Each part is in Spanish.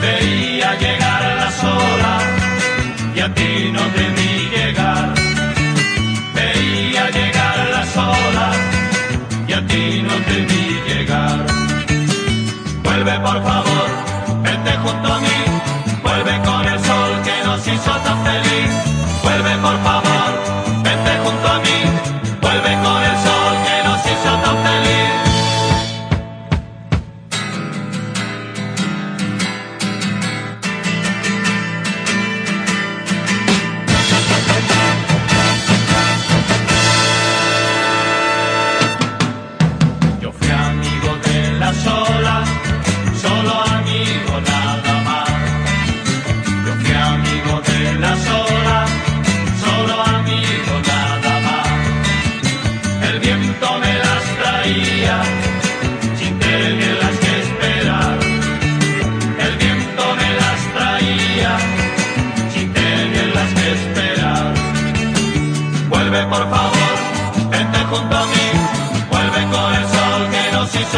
veía llegar las horas y a ti no te llegar. Veía llegar las horas y a ti no te vi llegar. Vuelve por favor, vete junto a mí, vuelve con el sol que nos hizo tan feliz. Vuelve por favor.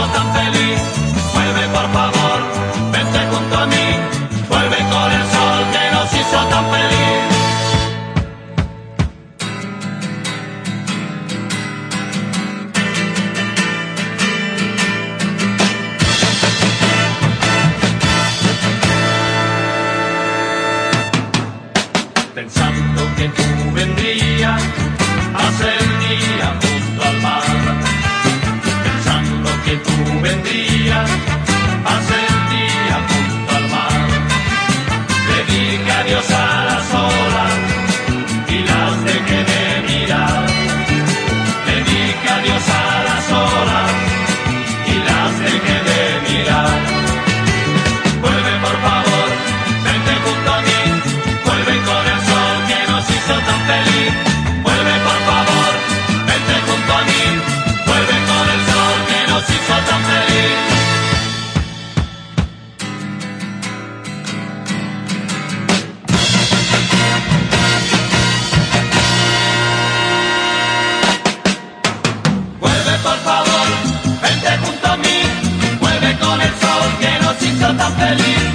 Tan feliz. Vuelve por favor, a canta feliz.